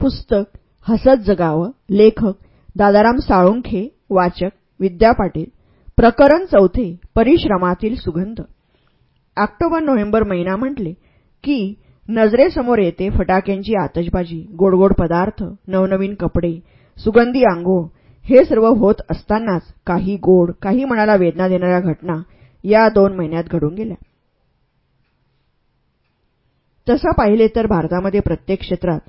पुस्तक हसत जगावं लेखक दादाराम साळुंखे वाचक विद्या पाटील प्रकरण चौथे परिश्रमातील सुगंध. ऑक्टोबर नोव्हेंबर महिना म्हटले की नजरेसमोर येते फटाक्यांची आतषबाजी गोडगोड पदार्थ नवनवीन कपडे सुगंधी आंघोळ. हे सर्व होत असतानाच काही गोड काही मनाला वेदना देणाऱ्या घटना या दोन महिन्यात घडून गेल्या. तसं पाहिले तर भारतामध्ये प्रत्येक क्षेत्रात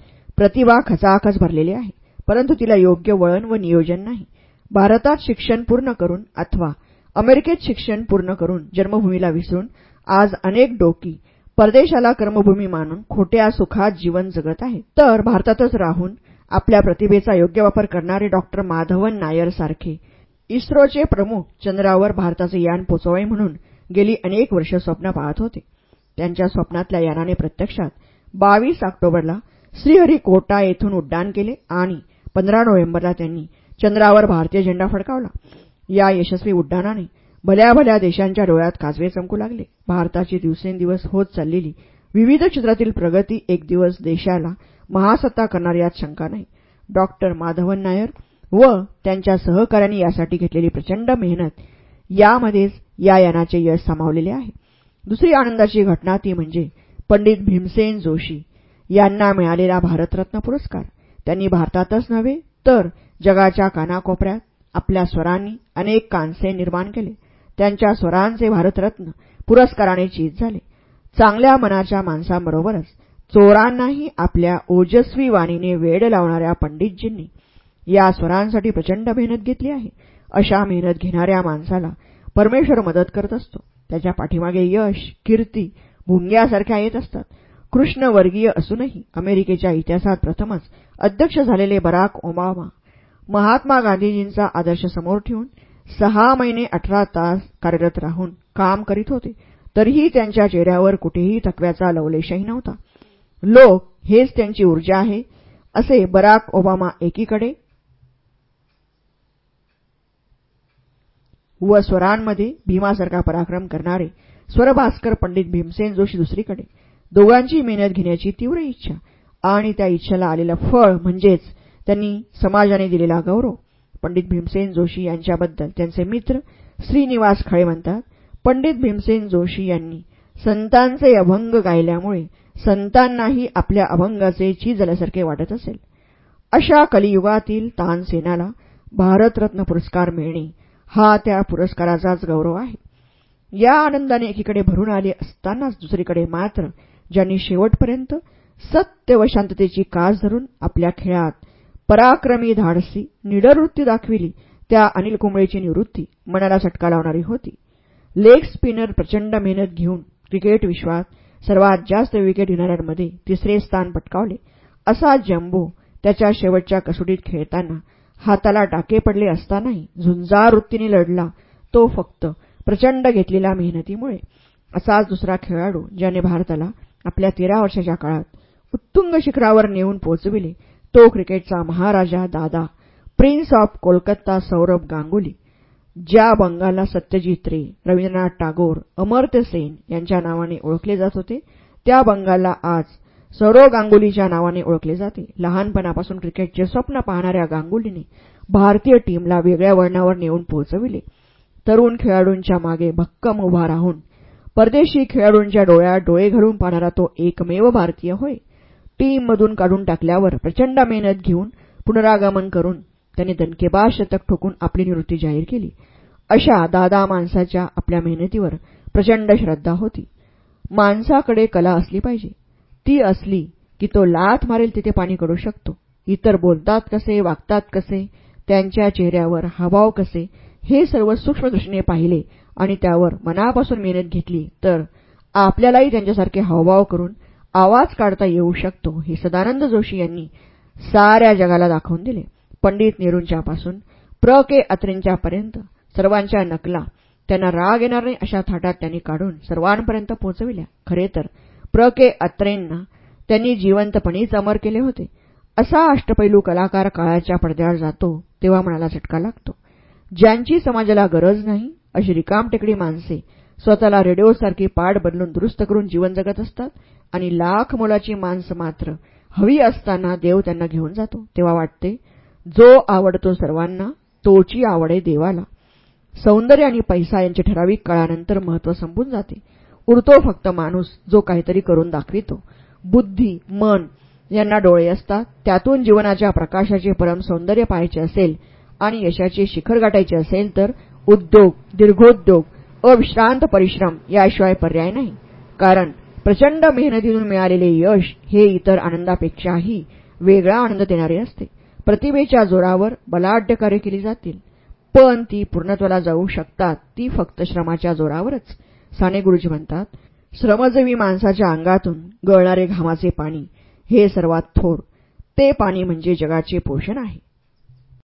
प्रतिभा खचाखच भरलेली आहे. परंतु तिला योग्य वळण व नियोजन नाही. भारतात शिक्षण पूर्ण करून अथवा अमेरिकेत शिक्षण पूर्ण करून जन्मभूमीला विसरून आज अनेक डोकी परदेशाला कर्मभूमी मानून खोट्या सुखात जीवन जगत आहेत तर भारतातच राहून आपल्या प्रतिभेचा योग्य वापर करणारे डॉक्टर माधवन नायर सारखे इस्रोचे प्रमुख चंद्रावर भारताचे यान पोचवावे म्हणून गेली अनेक वर्ष स्वप्न पाहत होते. त्यांच्या स्वप्नातल्या यानाने प्रत्यक्षात बावीस ऑक्टोबरला श्रीहरिकोटा येथून उड्डाण केले आणि पंधरा नोव्हेंबरला त्यांनी चंद्रावर भारतीय झेंडा फडकावला. या यशस्वी उड्डाणाने भल्या भल्या देशांच्या डोळ्यात काजवे चमकू लागले. भारताची दिवसेंदिवस होत चाललेली विविध क्षेत्रातील प्रगती एक दिवस देशाला महासत्ता करणार यात शंका नाही. डॉक्टर माधवन नायर व त्यांच्या सहकाऱ्यांनी यासाठी घेतलेली प्रचंड मेहनत यामध्येच या यानाचे यश सामावलेले आहे. दुसरी आनंदाची घटना ती म्हणजे पंडित भीमसेन जोशी. यांना मिळालेला भारतरत्न पुरस्कार. त्यांनी भारतातच नव्हे तर जगाच्या कानाकोपऱ्यात आपल्या स्वरांनी अनेक कांसे निर्माण केले. त्यांच्या स्वरांचे भारतरत्न पुरस्काराने चीज झाले. चांगल्या मनाच्या माणसांबरोबरच चोरांनाही आपल्या ओजस्वी वाणीने वेड लावणाऱ्या पंडितजींनी या स्वरांसाठी प्रचंड मेहनत घेतली आहे. अशा मेहनत घेणाऱ्या माणसाला परमेश्वर मदत करत असतो. त्याच्या पाठीमागे यश कीर्ती भुंग्यासारख्या येत असतात. कृष्णवर्गीय असूनही अमेरिकेच्या इतिहासात प्रथमच अध्यक्ष झालेले बराक ओबामा महात्मा गांधीजींचा आदर्श समोर ठेवून सहा महिने अठरा तास कार्यरत राहून काम करीत होते. तरीही त्यांच्या चेहऱ्यावर कुठेही थकव्याचा लवलेशही नव्हता. लोक हेच त्यांची ऊर्जा आहे असे बराक ओबामा एकीकडे व स्वरांमध्ये भीमासारखा पराक्रम करणारे स्वरभास्कर पंडित भीमसेन जोशी दुसरीकडे. दोघांची मेहनत घेण्याची तीव्र इच्छा आणि त्या इच्छेला आलेलं फळ म्हणजेच त्यांनी समाजाने दिलेला गौरव. पंडित भीमसेन जोशी यांच्याबद्दल त्यांचे मित्र श्रीनिवास खळे म्हणतात पंडित भीमसेन जोशी यांनी संतांचे अभंग गायल्यामुळे संतांनाही आपल्या अभंगाचे चीजाल्यासारखे वाटत असेल. अशा कलियुगातील तानसेनाला भारतरत्न पुरस्कार मिळणे हा त्या पुरस्काराचाच गौरव आहे. या आनंदाने एकीकडे भरून आले असतानाच दुसरीकडे मात्र ज्यांनी शेवटपर्यंत सत्य व शांततेची कास धरून आपल्या खेळात पराक्रमी धाडसी निडरवृत्ती दाखविली त्या अनिल कुंबळेची निवृत्ती मनाला चटका लावणारी होती. लेग स्पिनर प्रचंड मेहनत घेऊन क्रिकेट विश्वात सर्वात जास्त विकेट घेणाऱ्यांमध्ये तिसरे स्थान पटकावले. असा जम्बो त्याच्या शेवटच्या कसोटीत खेळताना हाताला टाके पडले असतानाही झुंजार वृत्तीने लढला तो फक्त प्रचंड घेतलेल्या मेहनतीमुळे. असाच दुसरा खेळाडू ज्याने भारताला आपल्या तेरा वर्षाच्या काळात उत्तुंग शिखरावर नेऊन पोहोचविले. तो क्रिकेटचा महाराजा दादा प्रिन्स ऑफ कोलकाता सौरभ गांगुली ज्या बंगालला सत्यजित रे रवींद्रनाथ टागोर अमर्त्य सेन यांच्या नावाने ओळखले जात होते त्या बंगालला आज सौरव गांगुलीच्या नावाने ओळखले जाते. लहानपणापासून क्रिकेटचे स्वप्न पाहणाऱ्या गांगुलीने भारतीय टीमला वेगळ्या वळणावर नेऊन पोहोचविले. तरुण खेळाडूंच्या मागे भक्कम उभा राहून परदेशी खेळाडूंच्या डोळ्यात डोळे घालून पाहणारा तो एकमेव भारतीय होय. टीममधून काढून टाकल्यावर प्रचंड मेहनत घेऊन पुनरागमन करून त्याने दणकेबाज शतक ठोकून आपली निवृत्ती जाहीर केली. अशा दादा माणसाच्या आपल्या मेहनतीवर प्रचंड श्रद्धा होती. माणसाकडे कला असली पाहिजे. ती असली की तो लाथ मारेल तिथे पाणी करू शकतो. इतर बोलतात कसे वागतात कसे त्यांच्या चेहऱ्यावर हावभाव कसे हे सर्व सूक्ष्मदृष्टीने पाहिले आणि त्यावर मनापासून मेहनत घेतली तर आपल्यालाही त्यांच्यासारखे हावभाव करून आवाज काढता येऊ शकतो हे सदानंद जोशी यांनी साऱ्या जगाला दाखवून दिले. पंडित नेहरूंच्यापासून प्र. के. अत्रेंच्यापर्यंत सर्वांच्या नकला त्यांना राग येणार नाही अशा थाटात त्यांनी काढून सर्वांपर्यंत पोहोचविल्या. खरे तर प्र. के. अत्रेंना त्यांनी जिवंतपणीच अमर केले होते. असा अष्टपैलू कलाकार काळाच्या पडद्यावर जातो तेव्हा मनाला झटका लागतो. ज्यांची समाजाला गरज नाही अशी रिकामटेकडी माणसे स्वतःला रेडिओसारखी पाठ बदलून दुरुस्त करून जीवन जगत असतात आणि लाख मोलाची माणसं मात्र हवी असताना देव त्यांना घेऊन जातो. तेव्हा वाटते जो आवडतो सर्वांना तोची आवडे देवाला. सौंदर्य आणि पैसा यांचे ठराविक काळानंतर महत्त्व संपून जाते. उरतो फक्त माणूस जो काहीतरी करून दाखवितो. बुद्धी मन यांना डोळे असतात. त्यातून जीवनाच्या प्रकाशाचे परम सौंदर्य पाहायचे असेल आणि यशाचे शिखर गाठायचे असेल तर उद्योग दीर्घोद्योग अविश्रांत परिश्रम याशिवाय पर्याय नाही. कारण प्रचंड मेहनतीतून मिळालेले यश हे इतर आनंदापेक्षाही वेगळा आनंद देणारे असते. प्रतिभेच्या जोरावर बलाढ्य कार्य केली जातील. पण ती पूर्णत्वाला जाऊ शकतात ती फक्त श्रमाच्या जोरावरच. साने गुरुजी म्हणतात श्रमजवी माणसाच्या अंगातून गळणारे घामाचे पाणी हे सर्वात थोर. ते पाणी म्हणजे जगाचे पोषण आहे.